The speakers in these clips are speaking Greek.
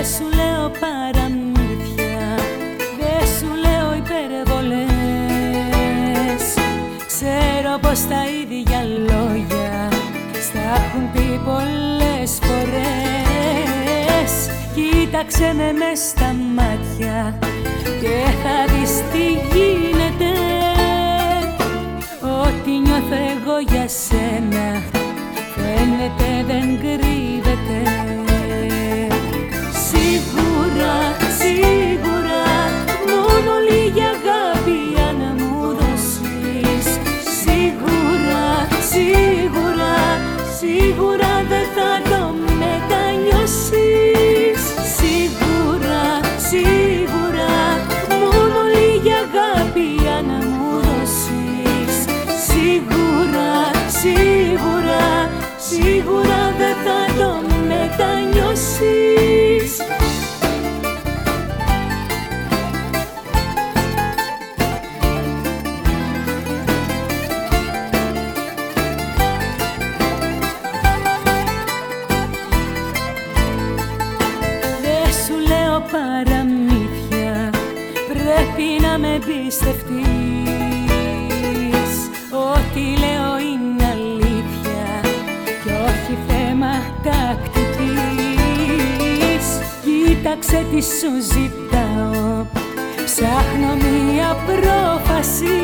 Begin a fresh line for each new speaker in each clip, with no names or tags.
Δεν σου λέω παραμύθια Δεν σου λέω υπερβολές. Ξέρω πως τα ίδια λόγια Στα έχουν πει πολλές φορές. Κοίταξε με μες στα μάτια Και θα δεις τι γίνεται. Ό,τι νιώθω εγώ για σένα Φαίνεται δεν κρύβεται παραμύθια. Πρέπει να με εμπιστευτείς. Ό,τι λέω είναι αλήθεια Κι όχι θέμα τακτικής. Κοίταξε τι σου ζητάω. Ψάχνω μία πρόφαση.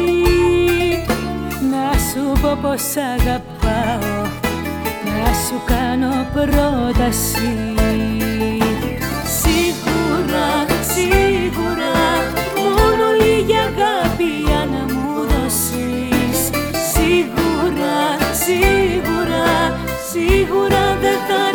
Να σου πω πως αγαπάω. Να σου κάνω πρόταση Σίγουρα δεν